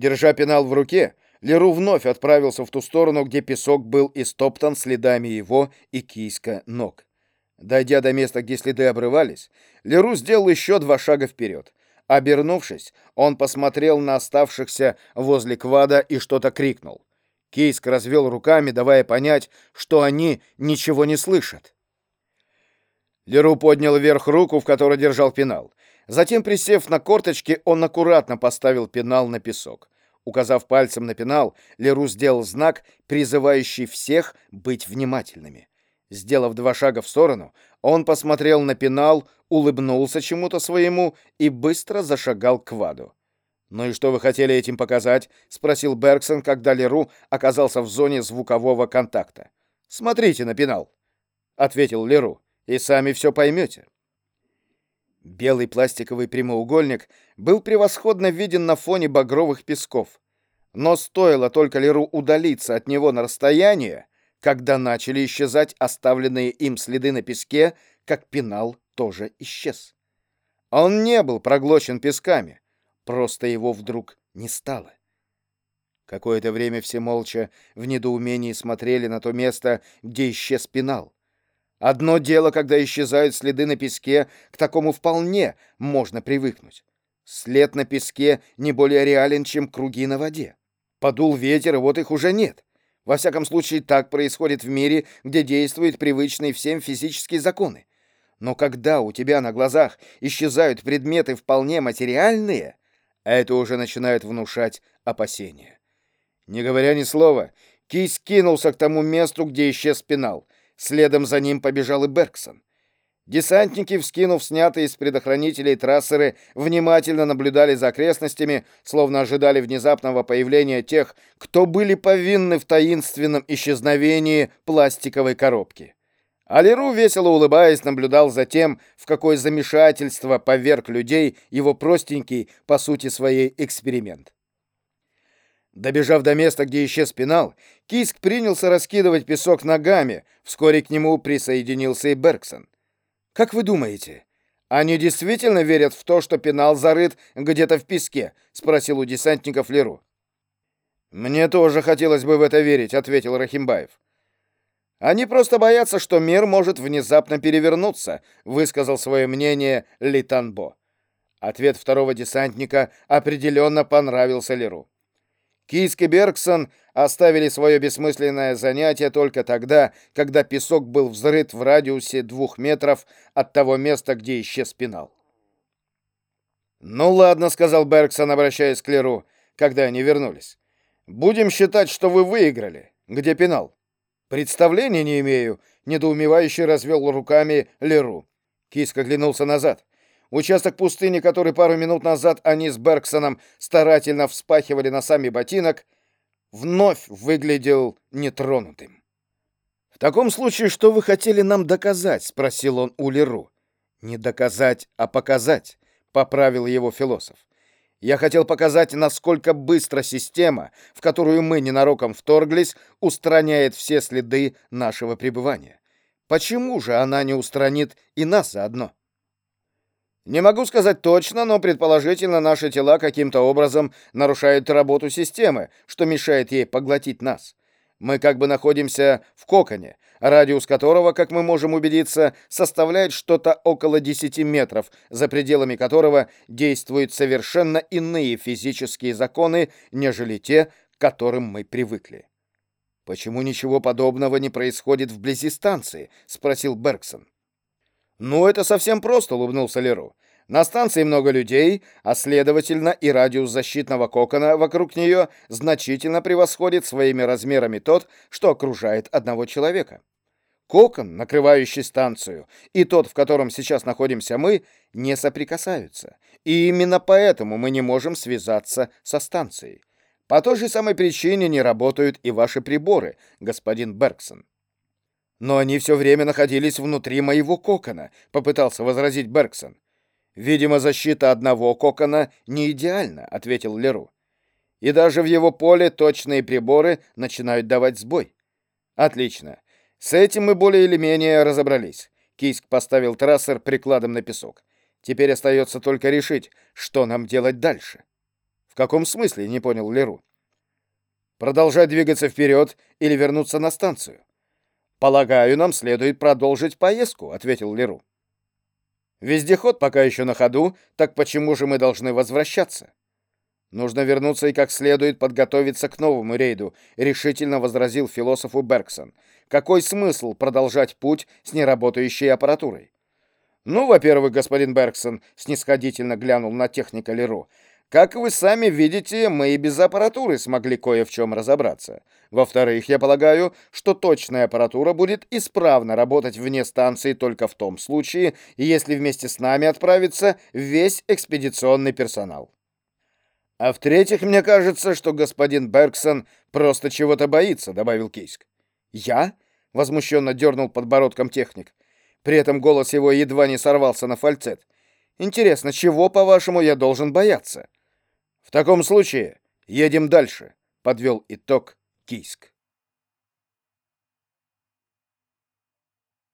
Держа пенал в руке, Леру вновь отправился в ту сторону, где песок был истоптан следами его и киска ног. Дойдя до места, где следы обрывались, Леру сделал еще два шага вперед. Обернувшись, он посмотрел на оставшихся возле квада и что-то крикнул. Кейск развел руками, давая понять, что они ничего не слышат. Леру поднял вверх руку, в которой держал пенал. Затем, присев на корточки, он аккуратно поставил пенал на песок. Указав пальцем на пенал, Леру сделал знак, призывающий всех быть внимательными. Сделав два шага в сторону, он посмотрел на пенал, улыбнулся чему-то своему и быстро зашагал к Ваду. «Ну и что вы хотели этим показать?» — спросил Бергсон, когда Леру оказался в зоне звукового контакта. «Смотрите на пенал», — ответил Леру, — «и сами все поймете». Белый пластиковый прямоугольник был превосходно виден на фоне багровых песков. Но стоило только Леру удалиться от него на расстояние, когда начали исчезать оставленные им следы на песке, как пенал тоже исчез. Он не был проглочен песками, просто его вдруг не стало. Какое-то время все молча в недоумении смотрели на то место, где исчез пенал. Одно дело, когда исчезают следы на песке, к такому вполне можно привыкнуть. След на песке не более реален, чем круги на воде. Подул ветер, и вот их уже нет. Во всяком случае, так происходит в мире, где действуют привычные всем физические законы. Но когда у тебя на глазах исчезают предметы вполне материальные, это уже начинает внушать опасения. Не говоря ни слова, Кис кинулся к тому месту, где исчез пенал. Следом за ним побежал и Бергсон. Десантники, вскинув снятые из предохранителей трассеры, внимательно наблюдали за окрестностями, словно ожидали внезапного появления тех, кто были повинны в таинственном исчезновении пластиковой коробки. Алиру, весело улыбаясь, наблюдал за тем, в какое замешательство поверг людей его простенький, по сути своей, эксперимент. Добежав до места, где исчез пенал, Киск принялся раскидывать песок ногами. Вскоре к нему присоединился и Бергсон. «Как вы думаете, они действительно верят в то, что пенал зарыт где-то в песке?» — спросил у десантников Леру. «Мне тоже хотелось бы в это верить», — ответил Рахимбаев. «Они просто боятся, что мир может внезапно перевернуться», — высказал свое мнение Литанбо. Ответ второго десантника определенно понравился Леру. Кийск и Бергсон оставили свое бессмысленное занятие только тогда, когда песок был взрыт в радиусе двух метров от того места, где исчез пенал. «Ну ладно», — сказал Бергсон, обращаясь к Леру, когда они вернулись. «Будем считать, что вы выиграли. Где пенал?» «Представления не имею», — недоумевающе развел руками Леру. Киск оглянулся назад. Участок пустыни, который пару минут назад они с Бергсоном старательно вспахивали носами ботинок, вновь выглядел нетронутым. «В таком случае, что вы хотели нам доказать?» — спросил он у Леру. «Не доказать, а показать», — поправил его философ. «Я хотел показать, насколько быстро система, в которую мы ненароком вторглись, устраняет все следы нашего пребывания. Почему же она не устранит и нас заодно?» Не могу сказать точно, но предположительно наши тела каким-то образом нарушают работу системы, что мешает ей поглотить нас. Мы как бы находимся в коконе, радиус которого, как мы можем убедиться, составляет что-то около 10 метров, за пределами которого действуют совершенно иные физические законы, нежели те, к которым мы привыкли. «Почему ничего подобного не происходит вблизи станции?» — спросил Бергсон. «Ну, это совсем просто», — улыбнулся Леру. «На станции много людей, а, следовательно, и радиус защитного кокона вокруг нее значительно превосходит своими размерами тот, что окружает одного человека. Кокон, накрывающий станцию, и тот, в котором сейчас находимся мы, не соприкасаются. И именно поэтому мы не можем связаться со станцией. По той же самой причине не работают и ваши приборы, господин Бергсон. «Но они все время находились внутри моего кокона», — попытался возразить Бергсон. «Видимо, защита одного кокона не идеальна», — ответил Леру. «И даже в его поле точные приборы начинают давать сбой». «Отлично. С этим мы более или менее разобрались». Кийск поставил трассер прикладом на песок. «Теперь остается только решить, что нам делать дальше». В каком смысле, не понял Леру. Продолжать двигаться вперед или вернуться на станцию? Полагаю, нам следует продолжить поездку, ответил Леру. Вездеход пока еще на ходу, так почему же мы должны возвращаться? Нужно вернуться и как следует подготовиться к новому рейду, решительно возразил философу Бергсон. Какой смысл продолжать путь с неработающей аппаратурой? Ну, во-первых, господин Бергсон снисходительно глянул на техника Леру. Как вы сами видите, мы и без аппаратуры смогли кое в чем разобраться. Во-вторых, я полагаю, что точная аппаратура будет исправно работать вне станции только в том случае, если вместе с нами отправится весь экспедиционный персонал. А в-третьих, мне кажется, что господин Бергсон просто чего-то боится, добавил Кейск. Я? возмущенно дернул подбородком техник. При этом голос его едва не сорвался на фальцет. Интересно, чего, по-вашему, я должен бояться? В таком случае едем дальше, подвел итог Кийск.